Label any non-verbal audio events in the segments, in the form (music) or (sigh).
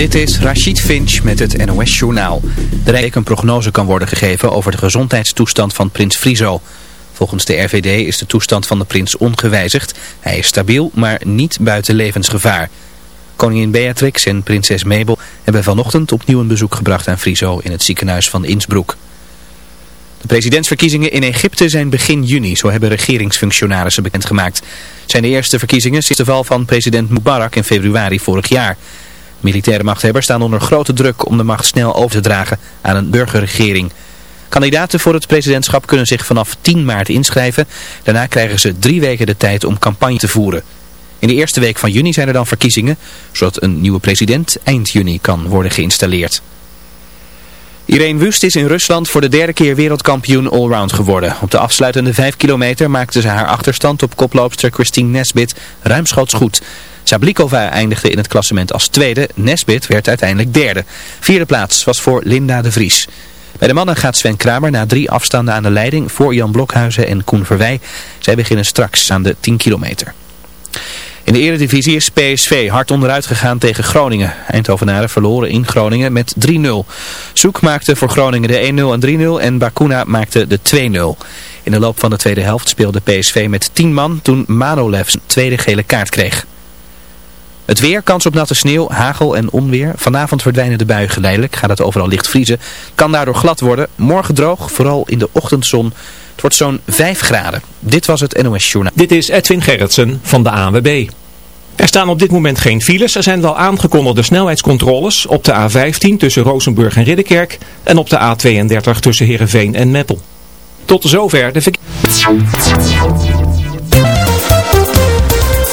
Dit is Rachid Finch met het NOS Journaal. De Rijk een prognose kan worden gegeven over de gezondheidstoestand van prins Friso. Volgens de RVD is de toestand van de prins ongewijzigd. Hij is stabiel, maar niet buiten levensgevaar. Koningin Beatrix en prinses Mabel hebben vanochtend opnieuw een bezoek gebracht aan Friso in het ziekenhuis van Innsbruck. De presidentsverkiezingen in Egypte zijn begin juni, zo hebben regeringsfunctionarissen bekendgemaakt. Het zijn de eerste verkiezingen sinds de val van president Mubarak in februari vorig jaar. Militaire machthebbers staan onder grote druk om de macht snel over te dragen aan een burgerregering. Kandidaten voor het presidentschap kunnen zich vanaf 10 maart inschrijven. Daarna krijgen ze drie weken de tijd om campagne te voeren. In de eerste week van juni zijn er dan verkiezingen, zodat een nieuwe president eind juni kan worden geïnstalleerd. Irene Wust is in Rusland voor de derde keer wereldkampioen allround geworden. Op de afsluitende 5 kilometer maakte ze haar achterstand op koploopster Christine Nesbit ruimschoots goed. Sablikova eindigde in het klassement als tweede. Nesbit werd uiteindelijk derde. Vierde plaats was voor Linda de Vries. Bij de mannen gaat Sven Kramer na drie afstanden aan de leiding voor Jan Blokhuizen en Koen Verwij. Zij beginnen straks aan de 10 kilometer. In de eredivisie is PSV hard onderuit gegaan tegen Groningen. Eindhovenaren verloren in Groningen met 3-0. Zoek maakte voor Groningen de 1-0 en 3-0 en Bakuna maakte de 2-0. In de loop van de tweede helft speelde PSV met 10 man toen Manolev zijn tweede gele kaart kreeg. Het weer, kans op natte sneeuw, hagel en onweer. Vanavond verdwijnen de buien geleidelijk, gaat het overal licht vriezen. Kan daardoor glad worden. Morgen droog, vooral in de ochtendzon. Het wordt zo'n 5 graden. Dit was het NOS Journaal. Dit is Edwin Gerritsen van de ANWB. Er staan op dit moment geen files. Er zijn wel aangekondigde snelheidscontroles op de A15 tussen Rozenburg en Ridderkerk en op de A32 tussen Heerenveen en Meppel. Tot zover de.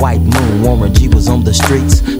White moon. Warren G was on the streets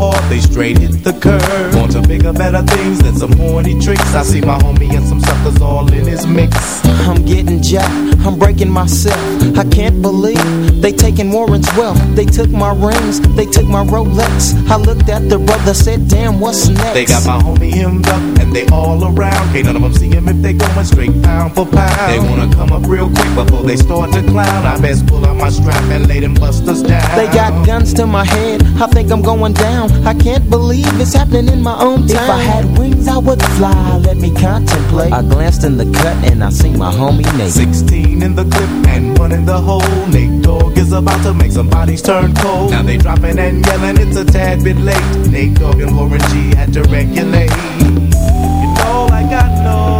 hard, they straight hit the curve. Want to bigger, better things than some horny tricks. I see my homie and some suckers all in his mix. I'm getting jacked, I'm breaking myself. I can't believe they taking Warren's wealth. They took my rings, they took my Rolex. I looked at the brother, said, damn, what's next? They got my homie hemmed up and they all around. Can't none of them see him if they going straight pound for pound. They wanna come up real quick before they start to clown. I best pull out my strap and lay them busters down. They got guns to my head, I think I'm going down. I can't believe it's happening in my own town. If I had wings, I would fly, let me contemplate. I glanced in the cut and I see my homie Nate. 16 in the clip and one in the hole. Nate Dogg is about to make some bodies turn cold. Now they dropping and yelling, it's a tad bit late. Nate Dogg and Warren G had to regulate. You know, like I know,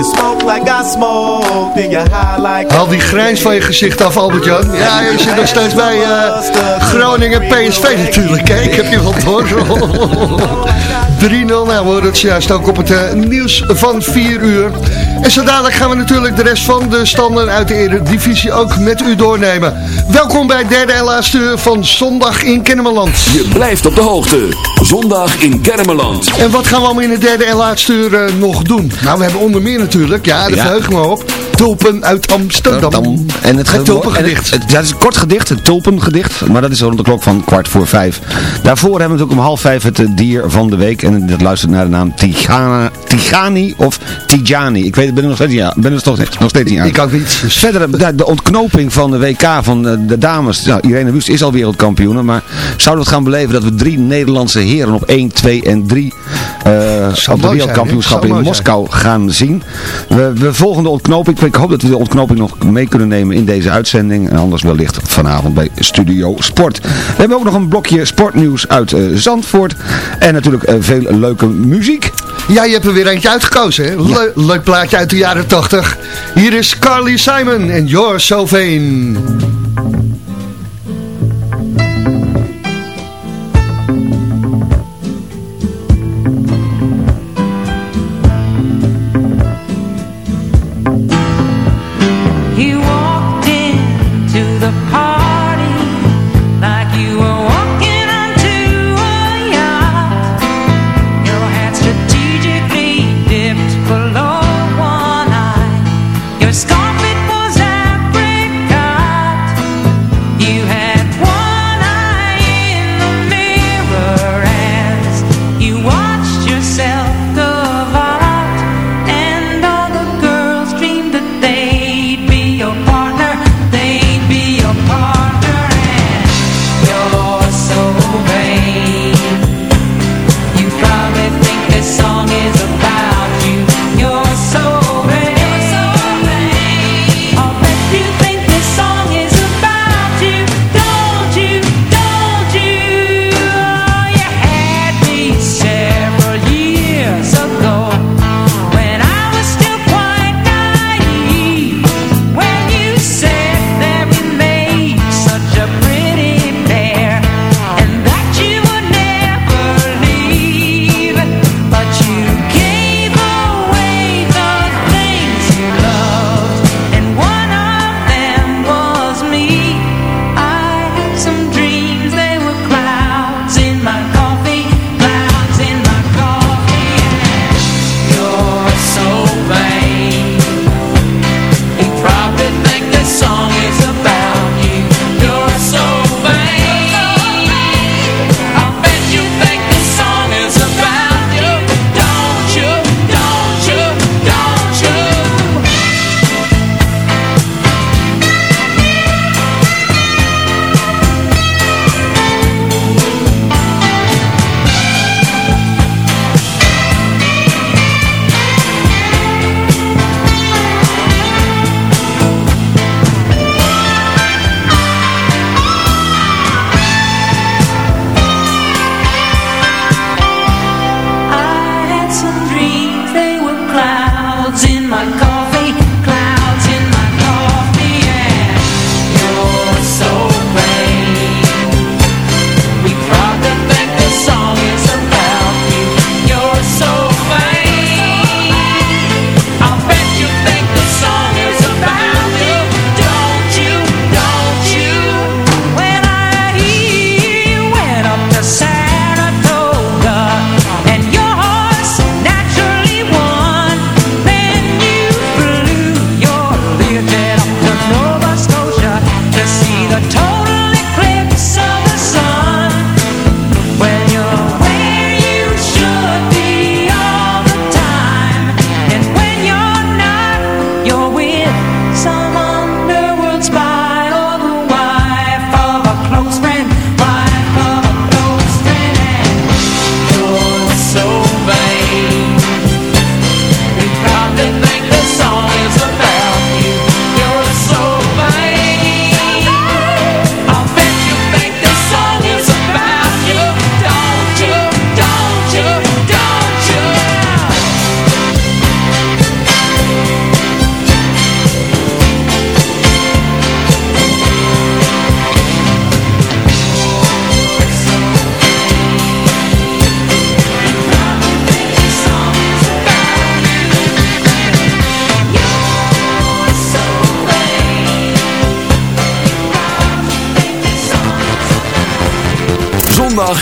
You smoke like I smoke, then you're high like Haal die grijns van je gezicht af, Albert-Jan. Ja, je zit nog steeds bij eh, Groningen PSV natuurlijk. Hè? Ik heb je wat hoor. (laughs) 3-0, nou we horen het juist ook op het eh, nieuws van 4 uur. En zo dadelijk gaan we natuurlijk de rest van de standen uit de Eredivisie ook met u doornemen. Welkom bij het derde en laatste uur van Zondag in Kennemerland. Je blijft op de hoogte. Zondag in Kermeland. En wat gaan we allemaal in het derde en laatste uur eh, nog doen? Nou, we hebben onder meer natuurlijk, ja, daar Ja. verheug ik me op, Tulpen uit Amsterdam. En het, Het tulpengedicht. Het, het- ja, het is een kort gedicht, het tulpengedicht, maar dat is rond de klok van kwart voor vijf. Daarvoor hebben we natuurlijk om half vijf het eh, dier van de week en dat luistert naar de naam Tigana, Tigani of Tijani. Ik weet het, ben er nog steeds niet, aan- ben er nog, steeds- nog steeds niet aan. Ik ook niet. Dus Verder, eh, de, ontknoping van de WK van de, de dames. Nou, Irene Wust is al wereldkampioen. Maar zouden we het gaan beleven dat we drie Nederlandse heren op 1, 2 en 3 eh, op de wereldkampioenschap in Moskou gaan zien. We, we volgen de ontknoping. Ik hoop dat we de ontknoping nog mee kunnen nemen in deze uitzending. En anders wellicht vanavond bij Studio Sport. We hebben ook nog een blokje sportnieuws uit eh, Zandvoort. En natuurlijk eh, veel leuke muziek. Ja, je hebt er weer eentje uitgekozen. Hè? Le- leuk plaatje uit de jaren 80. Hier is Carly Simon en You're So Vain.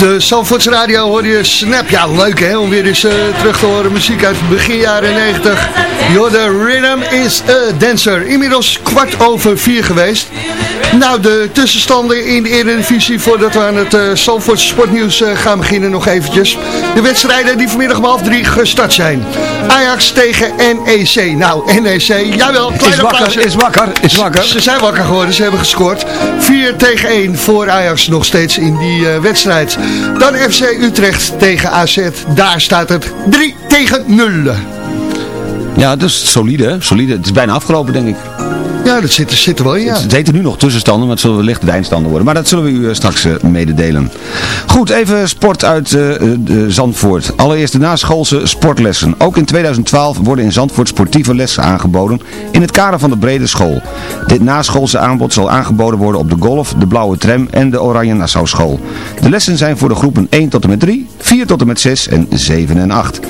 De Zandvoorts Radio hoor je Snap. Ja, leuk hè, om weer eens eh, terug te horen. Muziek uit begin jaren 90. Yo, de Rhythm is a Dancer. Inmiddels kwart over vier geweest. Nou, de tussenstanden in de Eredivisie voordat we aan het uh, sportnieuws eh, gaan beginnen nog eventjes. De wedstrijden die vanmiddag om half drie gestart zijn. Ajax tegen NEC. Nou, NEC, jawel, kleine Is wakker, is wakker, is wakker. Ze zijn wakker geworden, ze hebben gescoord. 4 tegen 1 voor Ajax nog steeds in die eh, wedstrijd. Dan FC Utrecht tegen AZ. Daar staat het 3 tegen 0. Ja, dus solide, hè? solide. Het is bijna afgelopen, denk ik. Ja, dat zit, er- wel in, ja. Het heten nu nog tussenstanden, maar het zullen wellicht de eindstanden worden. Maar dat zullen we u eh, straks eh, mededelen. Goed, even sport uit eh, Zandvoort. Allereerst de naschoolse sportlessen. Ook in 2012 worden in Zandvoort sportieve lessen aangeboden in het kader van de brede school. Dit naschoolse aanbod zal aangeboden worden op de golf, de blauwe tram en de oranje Nassau school. De lessen zijn voor de groepen 1 tot en met 3, 4 tot en met 6 en 7 en 8.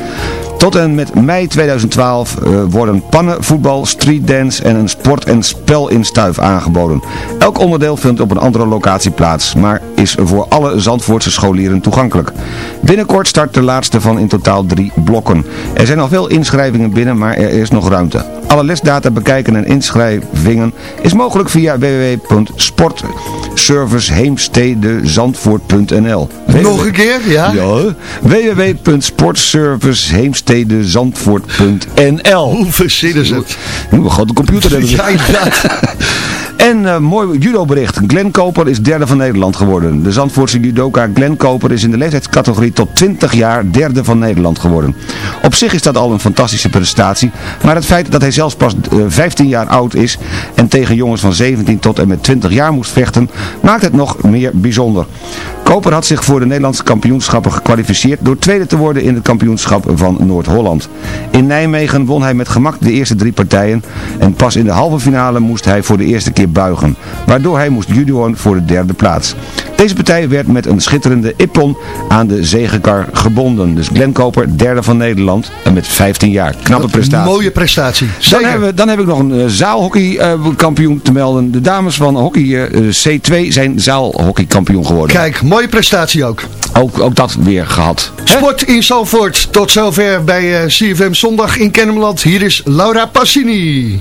Tot en met mei 2012 eh, worden pannen, voetbal, streetdance en een sport- en spelinstuif aangeboden. Elk onderdeel vindt op een andere locatie plaats, maar is voor alle Zandvoortse scholieren toegankelijk. Binnenkort start de laatste van in totaal drie blokken. Er zijn al veel inschrijvingen binnen, maar er is nog ruimte. Alle lesdata bekijken en inschrijvingen is mogelijk via www.sportserviceheemstedezandvoort.nl Nog een keer, ja? Ja, www.sportserviceheemstedezandvoort.nl Hoe verzinnen ze het? Een grote computer hebben. Ja, inderdaad. (laughs) En eh, mooi judobericht. Glenn Koper is derde van Nederland geworden. De Zandvoortse judoka Glenn Koper is in de leeftijdscategorie tot 20 jaar derde van Nederland geworden. Op zich is dat al een fantastische prestatie. Maar het feit dat hij zelfs pas eh, 15 jaar oud is en tegen jongens van 17 tot en met 20 jaar moest vechten, maakt het nog meer bijzonder. Koper had zich voor de Nederlandse kampioenschappen gekwalificeerd door tweede te worden in het kampioenschap van Noord-Holland. In Nijmegen won hij met gemak de eerste drie partijen en pas in de halve finale moest hij voor de eerste keer buigen, waardoor hij moest judoën voor de derde plaats. Deze partij werd met een schitterende ippon aan de zegenkar gebonden. Dus Glenn Koper, derde van Nederland en met 15 jaar. Knappe prestatie. Mooie prestatie. Dan, hebben we, dan heb ik nog een uh, zaalhockeykampioen te melden. De dames van hockey eh, C2 zijn zaalhockeykampioen geworden. Kijk, mooie prestatie ook. Ook, ook dat weer gehad. Sport in Zalvoort. Tot zover bij eh, CFM Zondag in Kennemerland. Hier is Laura Passini.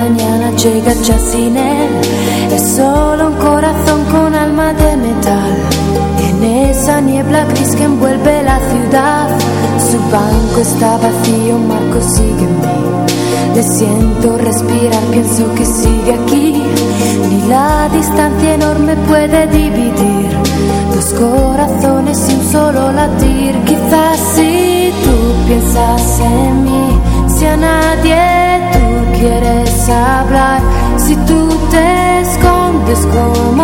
Mañana llega ya sin él. Es solo un corazón con alma de metal. En esa niebla gris que envuelve la ciudad. Su banco está vacío, Marco sigue en mí. Le siento respirar, pienso que sigue aquí. Ni la distancia enorme puede dividir dos corazones y un solo latir. Quizás si tú piensas en mí, si a nadie tú quieres hablar, si tú te escondes como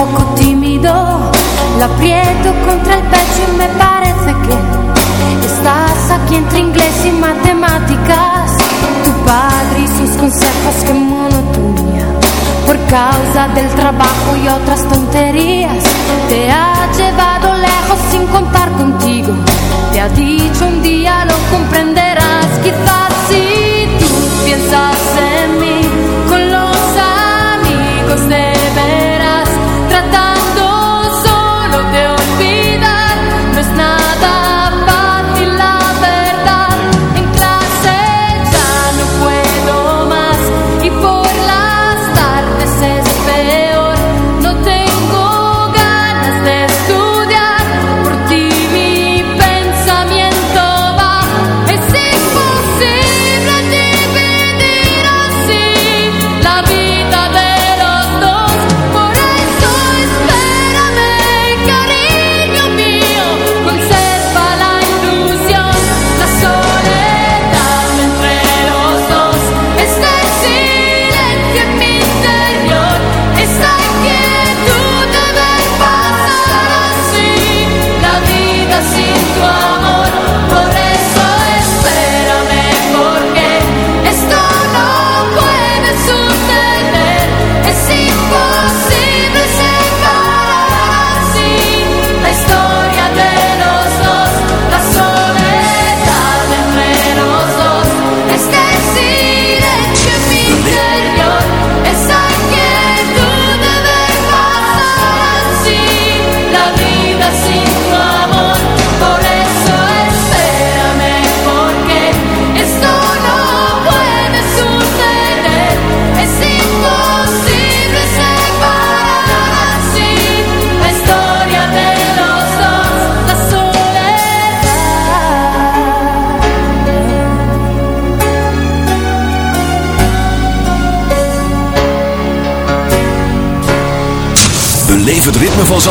poco tímido. La aprieto contra el pecho y me parece que estás aquí entre inglés y matemáticas. Tu padre y sus consejos, que monotonía. Por causa del trabajo y otras tonterías, te ha llevado lejos sin contar contigo. Te ha dicho un día lo comprenderás, quizás si tú piensas en mí con los amigos de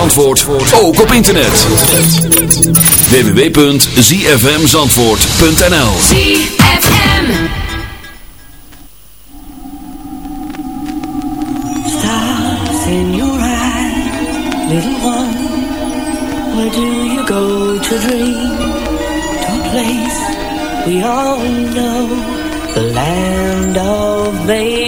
Zandvoort, ook op internet. www.zfmzandvoort.nl ZFM. in your eyes, little one. Where do you go to dream? To a place we all know, the land of make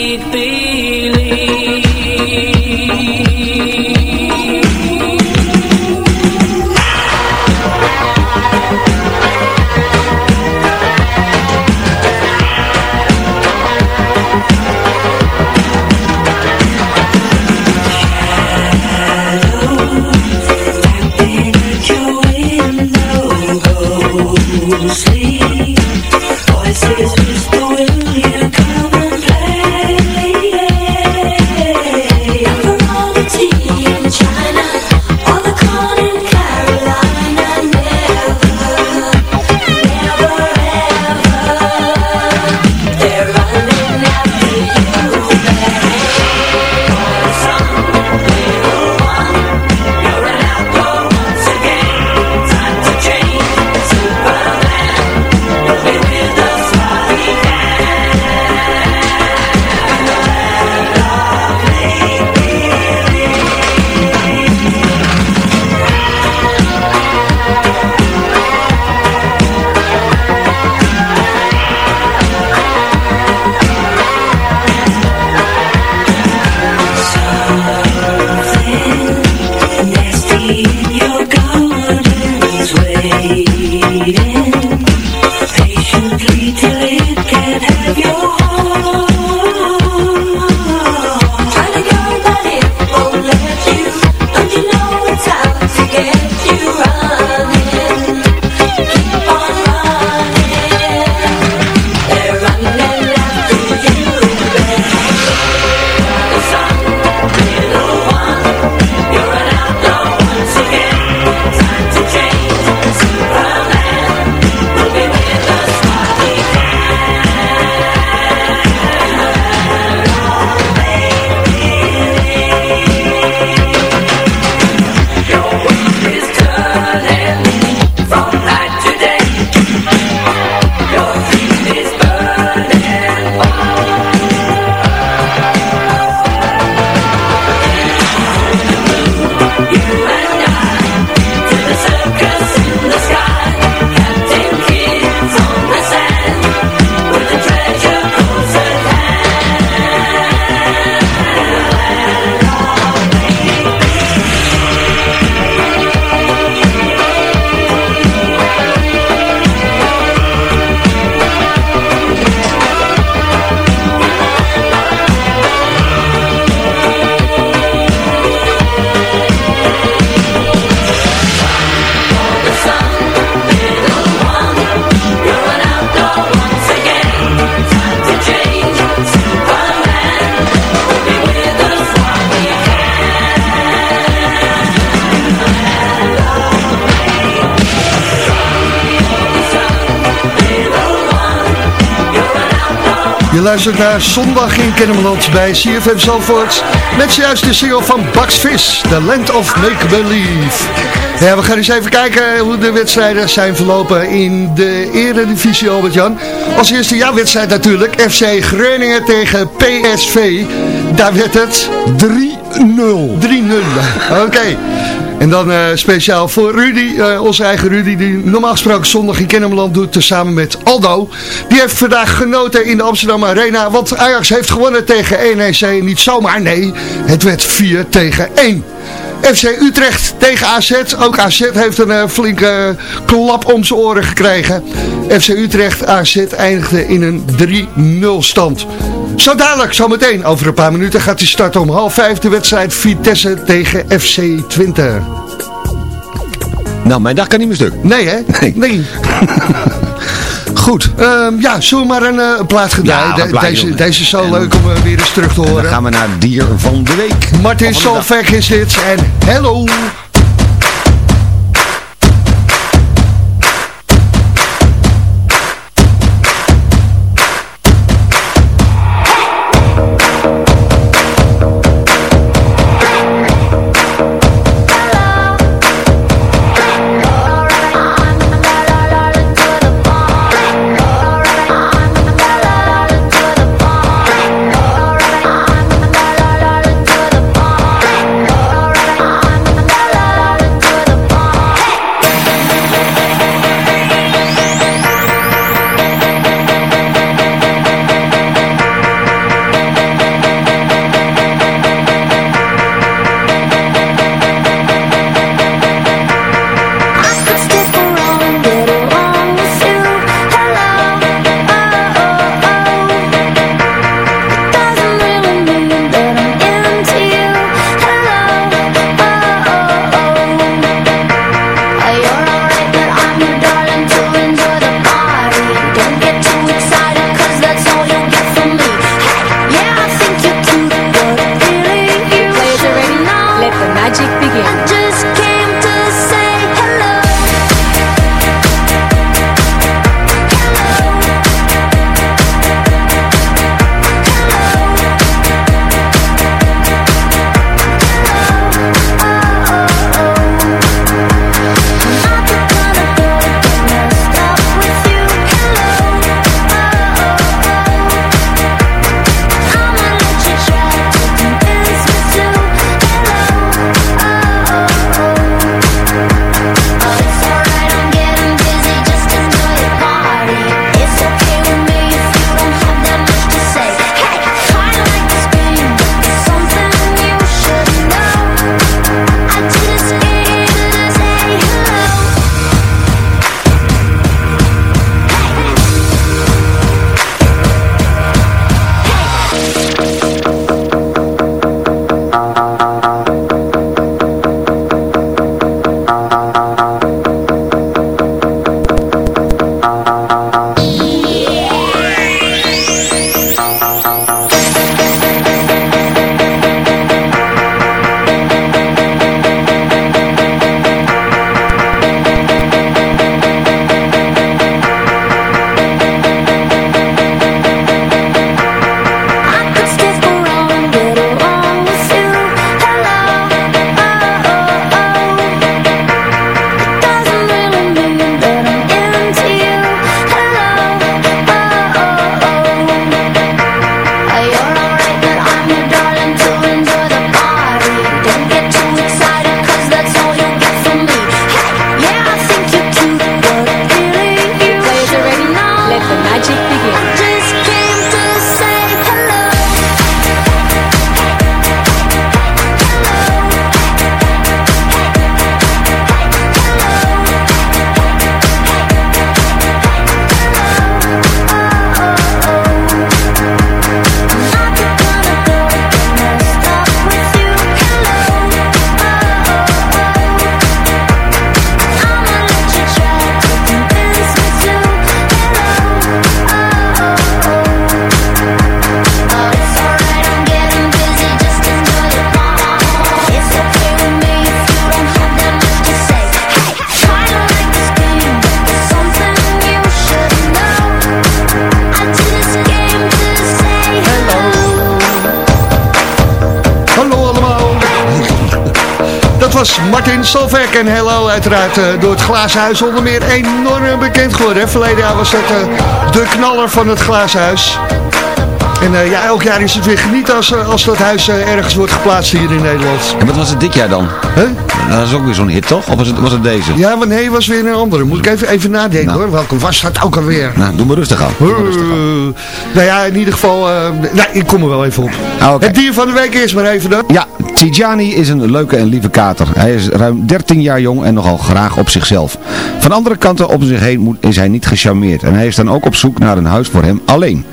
Je luistert naar Zondag in Kennemerland bij CFM Zalvoort. Met juist de single van Bugs Vis, The Land of Make Believe. Ja, we gaan eens even kijken hoe de wedstrijden zijn verlopen in de eredivisie, Albert-Jan. Als eerste jouw wedstrijd natuurlijk, FC Groningen tegen PSV. Daar werd het 3-0. 3-0, oké. En dan eh, speciaal voor Rudy, eh, onze eigen Rudy, die normaal gesproken zondag in Kennemerland doet, samen met Aldo. Die heeft vandaag genoten in de Amsterdam Arena, want Ajax heeft gewonnen tegen NEC. Niet zomaar, nee, het werd 4 tegen 1. FC Utrecht tegen AZ. Ook AZ heeft een eh, flinke klap om zijn oren gekregen. FC Utrecht AZ eindigde in een 3-0 stand. Zo dadelijk, zometeen, over een paar minuten gaat hij starten om half vijf de wedstrijd Vitesse tegen FC Twente. Nou, mijn dag kan niet meer stuk. Nee hè? Nee. (laughs) Goed. Ehm, ja, zullen we maar een eh, plaat Ja, blijven, deze, deze is zo En- leuk om eh, weer eens terug te Dan horen. gaan we naar Dier van de Week. Martin. Solveig is dit en hello! Solveig en Hello uiteraard eh, door het Glazen Huis onder meer enorm bekend geworden. Hè? Verleden jaar was dat eh, de knaller van het Glazen Huis. En eh, ja, elk jaar is het weer genieten als, als dat huis ergens wordt geplaatst hier in Nederland. En wat was het dit jaar dan? Huh? Dat is ook weer zo'n hit, toch? Of was het, was het deze? Ja, maar nee, was weer een andere. Moet ik even, even nadenken hoor. Welke was dat ook alweer? Nou, doe maar rustig aan. Doe maar rustig aan. Nou ja, in ieder geval... nou, ik kom er wel even op. Ah. Het dier van de week is maar even dan. Ja, Tijani is een leuke en lieve kater. Hij is ruim 13 jaar jong en nogal graag op zichzelf. Van andere kanten om zich heen moet, is hij niet gecharmeerd. En hij is dan ook op zoek naar een huis voor hem alleen.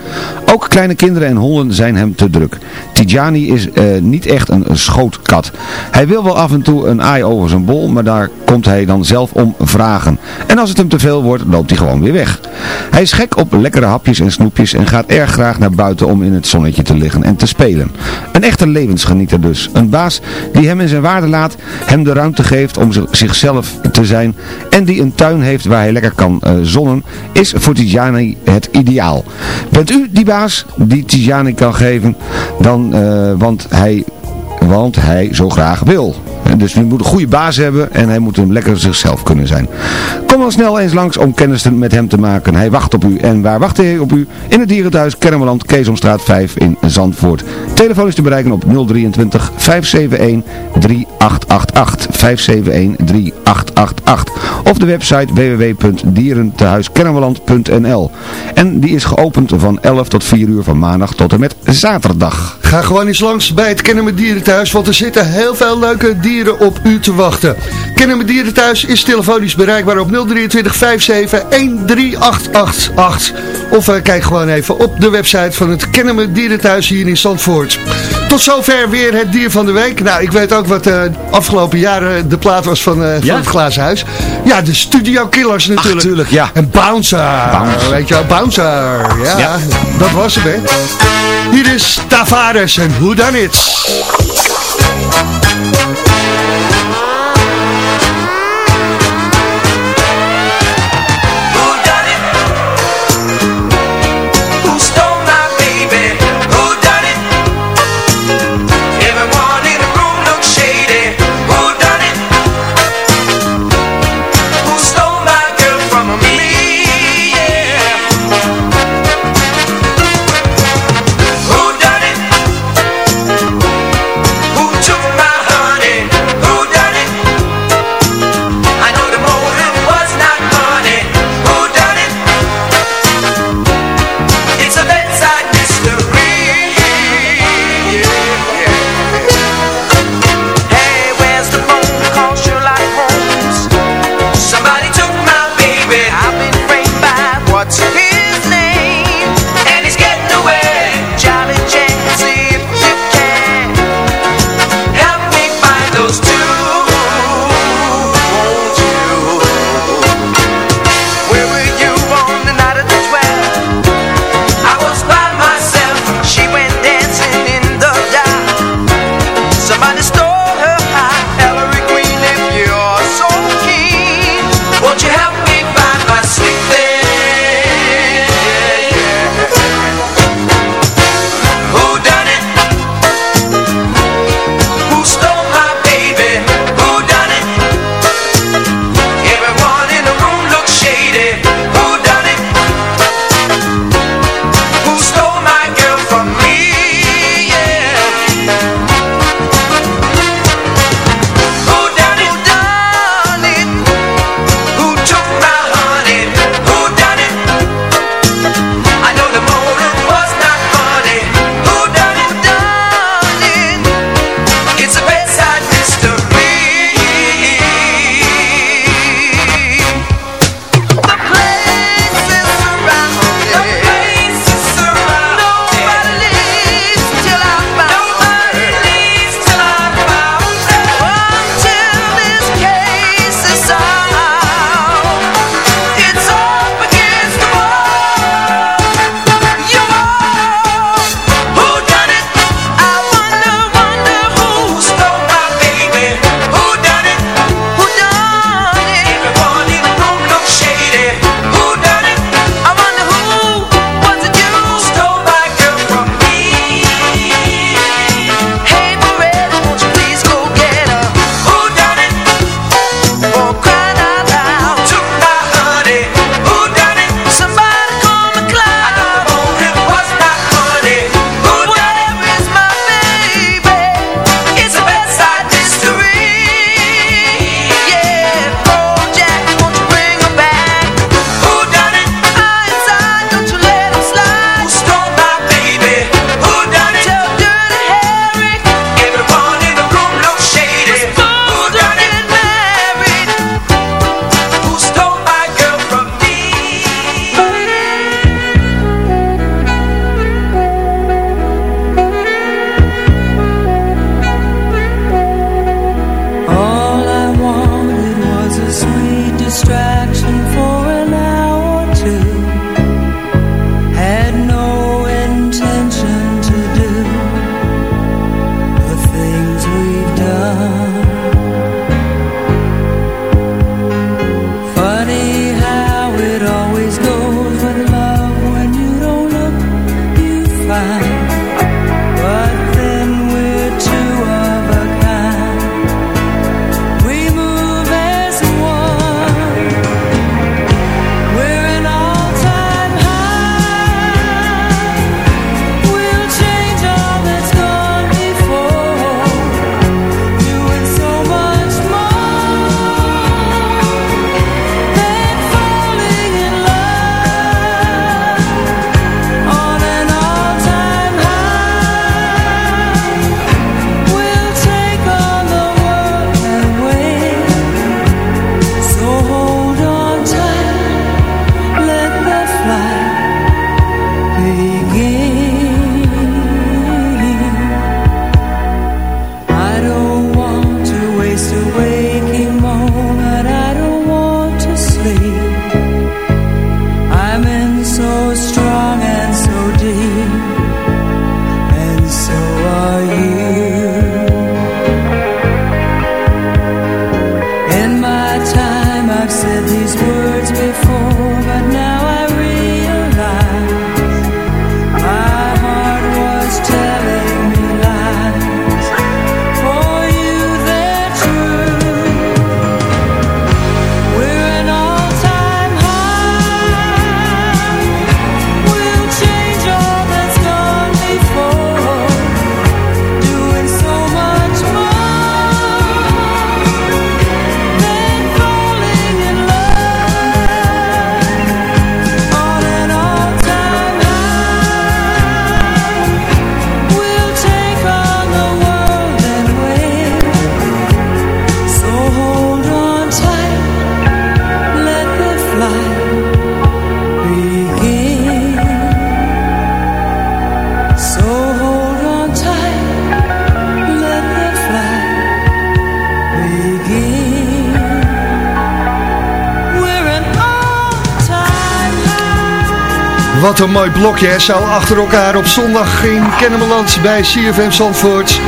Ook kleine kinderen en honden zijn hem te druk. Tijani is eh, niet echt een schootkat. Hij wil wel af en toe een aai over zijn bol, maar daar komt hij dan zelf om vragen. En als het hem te veel wordt, loopt hij gewoon weer weg. Hij is gek op lekkere hapjes en snoepjes en gaat erg graag naar buiten om in het zonnetje te liggen en te spelen. Een echte levensgenieter dus. Een baas die hem in zijn waarde laat, hem de ruimte geeft om zich- zichzelf te zijn en die een tuin heeft waar hij lekker kan eh, zonnen, is voor Tijani het ideaal. Bent u die baas die Tijani kan geven, dan, eh, want hij want hij zo graag wil. Dus u moet een goede baas hebben en hij moet hem lekker zichzelf kunnen zijn. Kom dan snel eens langs om kennis met hem te maken. Hij wacht op u. En waar wacht hij op u? In het dierenthuis Kermeland, Keesomstraat 5 in Zandvoort. Telefoon is te bereiken op 023 571 3888. 571 3888. Of de website www.dierentehuiskermeland.nl En die is geopend van 11 tot 4 uur van maandag tot en met zaterdag. Ga gewoon eens langs bij het Kennen met Dieren thuis, want er zitten heel veel leuke dieren op u te wachten. Kennen met Dieren thuis is telefonisch bereikbaar op 023 57 13888. Of eh, kijk gewoon even op de website van het Kennen met Dieren thuis hier in Zandvoort. Tot zover weer het dier van de week. Nou, ik weet ook wat eh afgelopen jaren de plaat was van, eh, van het Glazen Huis. Ja, de Studio Killers natuurlijk. tuurlijk, ja. En Bouncer. Bouncer. Weet je wel, Bouncer. Ja, Ja. dat was hem, hè. Hier is Tavares en Who Done It. Wat een mooi blokje, hè? zo achter elkaar op zondag in Kennemerland bij CFM Zandvoort.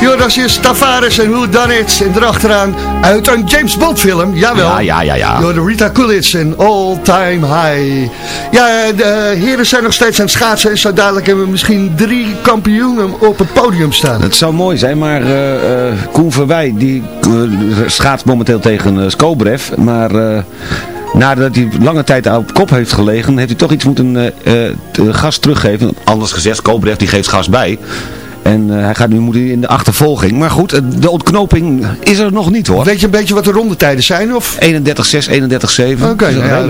Jonas is Tavares en Who Done It. En erachteraan uit een James Bond film, jawel. Ja, ja, ja, ja. Door de Rita Coolidge en All Time High. Ja, de heren zijn nog steeds aan het schaatsen. En zo dadelijk hebben we misschien drie kampioenen op het podium staan. Het zou mooi zijn, maar eh eh, Koen Verwij, die eh, schaatst momenteel tegen Skobrev. Maar eh, nadat hij lange tijd op kop heeft gelegen, heeft hij toch iets moeten te- gas teruggeven. Anders gezegd, Skobrev die geeft gas bij. En eh, hij gaat nu moet hij in de achtervolging. Maar goed, de ontknoping is er nog niet hoor. Weet je een beetje wat de rondetijden zijn? Of? 31-6, 31-7. Oké,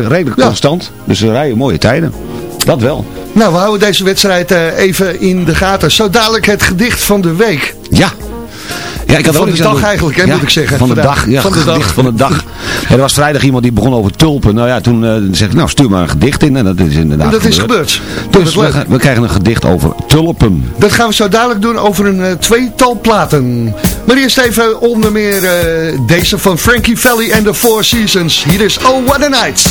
redelijk, Ja. constant. Dus ze rijden mooie tijden. Dat wel. Nou, we houden deze wedstrijd even in de gaten. Zo dadelijk het gedicht van de week. Ja. Ja, ik had Van de dag eigenlijk, hè, Ja, moet ik zeggen. Van de dag. Ja, Van de gedicht dag. van de dag. Ja, er was vrijdag iemand die begon over tulpen. Nou ja, toen eh, zeg ik, nou stuur maar een gedicht in. En dat is inderdaad En dat is gebeurd. Dat Dus is we, krijgen een gedicht over tulpen. Dat gaan we zo dadelijk doen over een eh, tweetal platen. Maar eerst even onder meer eh, deze van Frankie Valli en the Four Seasons. Hier is Oh What a Night.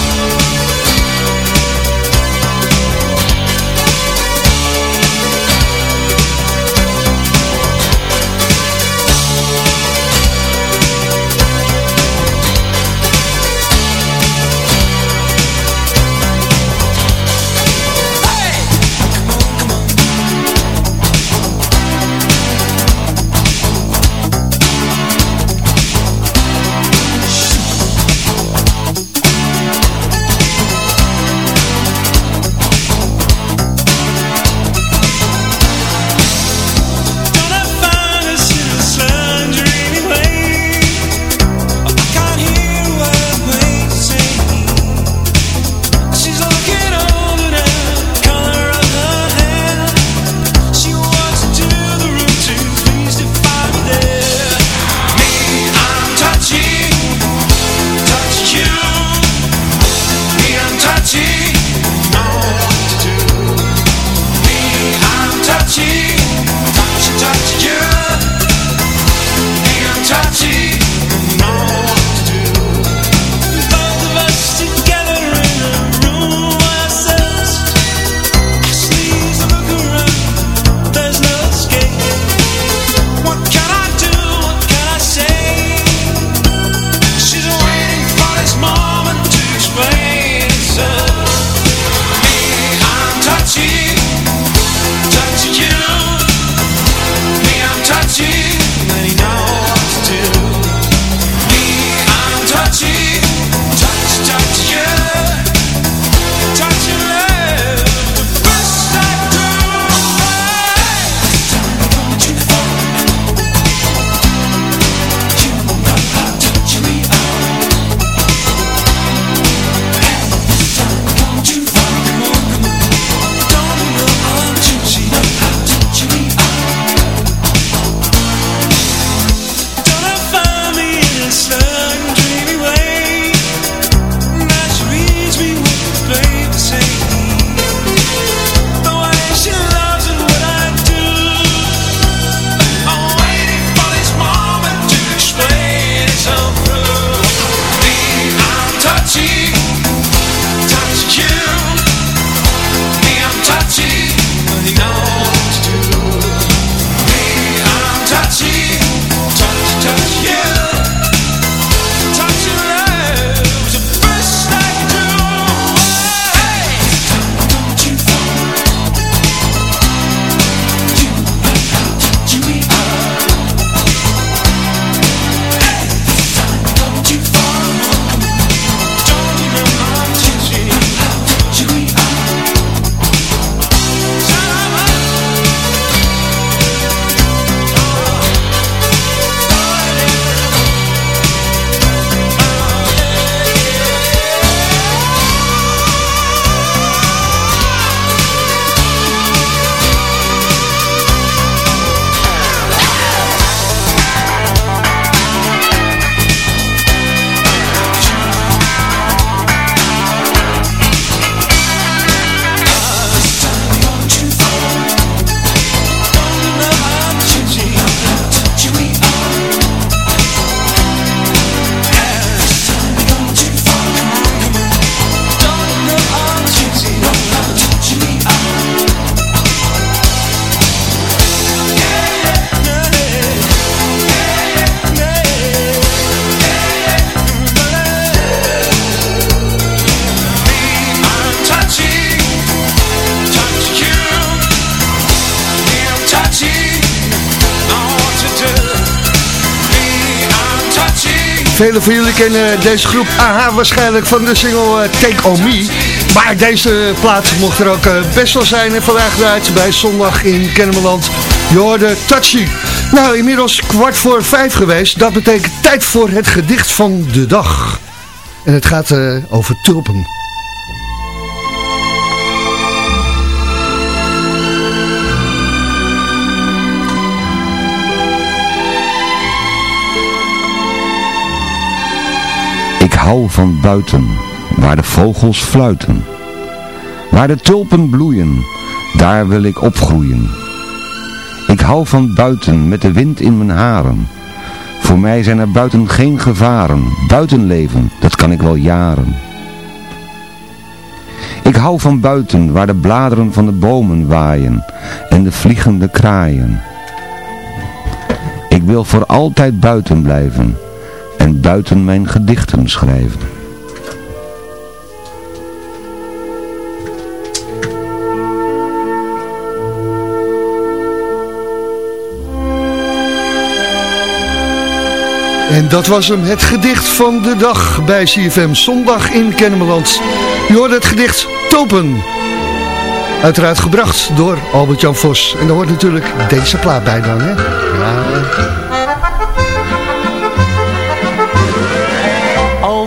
Velen van jullie kennen deze groep AHA waarschijnlijk van de single eh, Take On Me. Maar deze plaats mocht er ook eh, best wel zijn en vandaag draait bij zondag in Kennemerland. Je hoorde Touchy. Nou, inmiddels kwart voor vijf geweest. Dat betekent tijd voor het gedicht van de dag. En het gaat eh, over tulpen. Hou van buiten, waar de vogels fluiten. Waar de tulpen bloeien, daar wil ik opgroeien. Ik hou van buiten, met de wind in mijn haren. Voor mij zijn er buiten geen gevaren. Buitenleven, dat kan ik wel jaren. Ik hou van buiten, waar de bladeren van de bomen waaien en de vliegende kraaien. Ik wil voor altijd buiten blijven en buiten mijn gedichten schrijven. En dat was hem, het gedicht van de dag bij CFM Zondag in Kennemerland. Je hoorde het gedicht Topen. Uiteraard gebracht door Albert-Jan Vos. En daar hoort natuurlijk deze plaat bij dan, hè? Ja.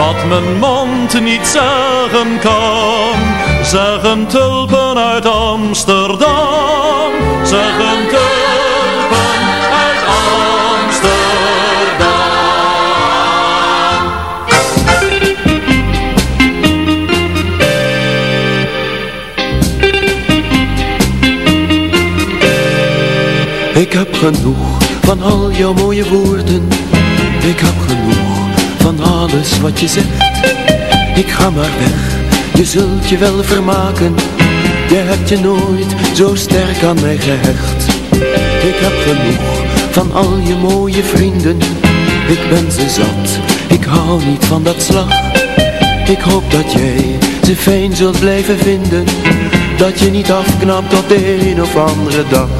Wat mijn mond niet zeggen kan, zeggen tulpen uit Amsterdam. Zeggen tulpen uit Amsterdam. Ik heb genoeg van al jouw mooie woorden. Ik heb genoeg van alles wat je zegt. Ik ga maar weg, je zult je wel vermaken. Je hebt je nooit zo sterk aan mij gehecht. Ik heb genoeg van al je mooie vrienden. Ik ben ze zat, ik hou niet van dat slag. Ik hoop dat jij ze fijn zult blijven vinden. Dat je niet afknapt op de een of andere dag.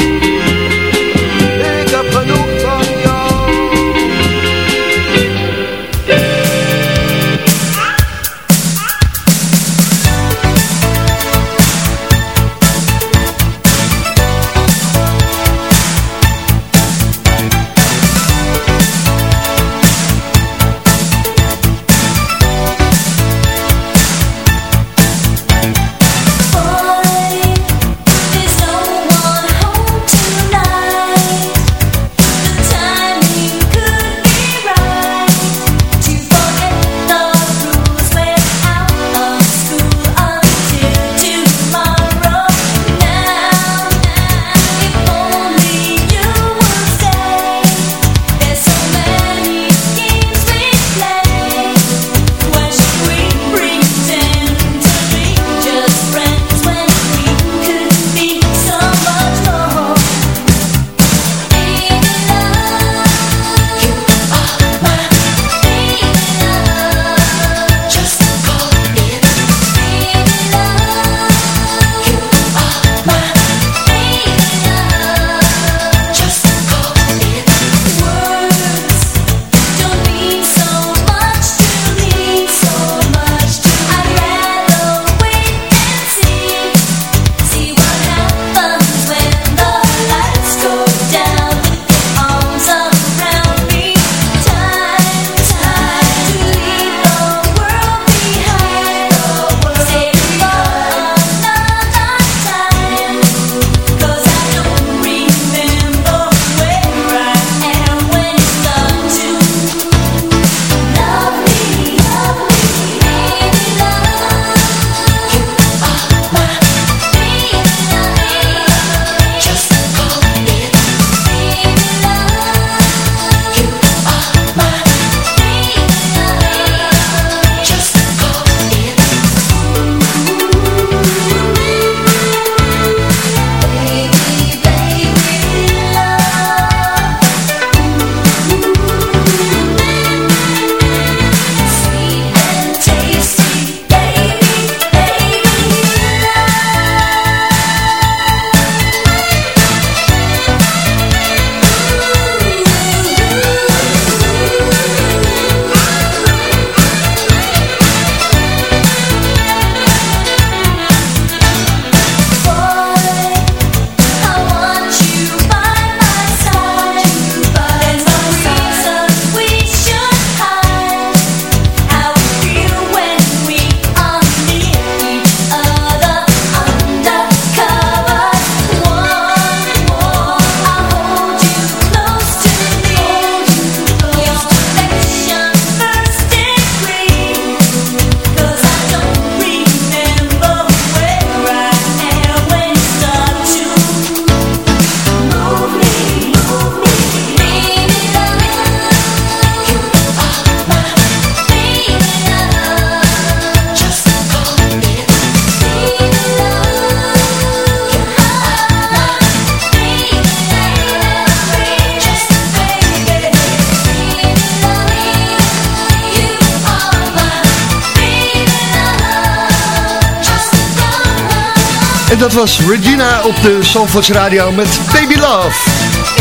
Dat was Regina op de Zandvoorts Radio met Baby Love.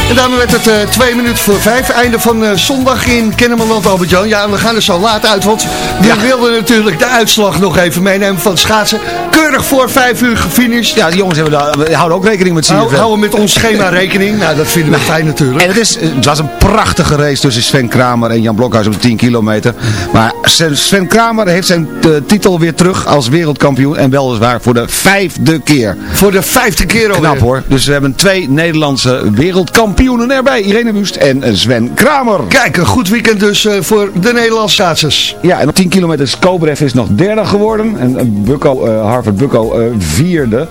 En daarmee werd het uh, twee minuten voor vijf. Einde van eh, zondag in Kennemerland, Albert-Jan. Ja, we gaan er zo laat uit, want we ja. wilden natuurlijk de uitslag nog even meenemen van schaatsen. Keurig voor vijf uur gefinished. Ja, die jongens hebben daar, we houden ook rekening met Hou, CFM. houden met ons schema rekening. Nou, dat vinden we fijn natuurlijk. En het, is, het was een prachtige race tussen Sven Kramer en Jan Blokhuis op de 10 kilometer. Maar Sven Kramer heeft zijn eh, titel weer terug als wereldkampioen. En weliswaar voor de vijfde keer. Voor de vijfde keer alweer. Knap hoor. Dus we hebben twee Nederlandse wereldkampioenen erbij. Irene Wust en Sven Kramer. Kijk, een goed weekend dus eh, voor de Nederlandse schaatsers. Ja, en op 10 kilometer Skobrev is nog derde geworden. En eh, Bucko, eh, Harvard Bucko eh, vierde.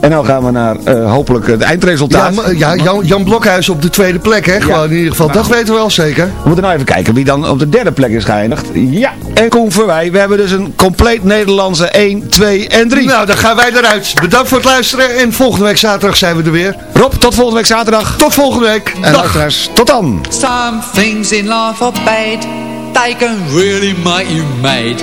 En nou gaan we naar eh, hopelijk het Ja, eindresultaat. maar, ja Jan, Jan Blokhuis op de tweede plek, hè? Gewoon in ieder geval. Dat weten we wel zeker. We moeten nou even kijken wie dan op de derde plek is geëindigd. Ja, en Koen Verwij. We hebben dus een compleet Nederlandse 1, 2 en 3. Nou, dan gaan wij eruit. Bedankt voor het luisteren en volgende week zaterdag zijn we er weer. Rob, tot volgende week zaterdag. Tot volgende week. En Dag. luisteraars, tot dan. Some things in life are bad, they can really make you mad.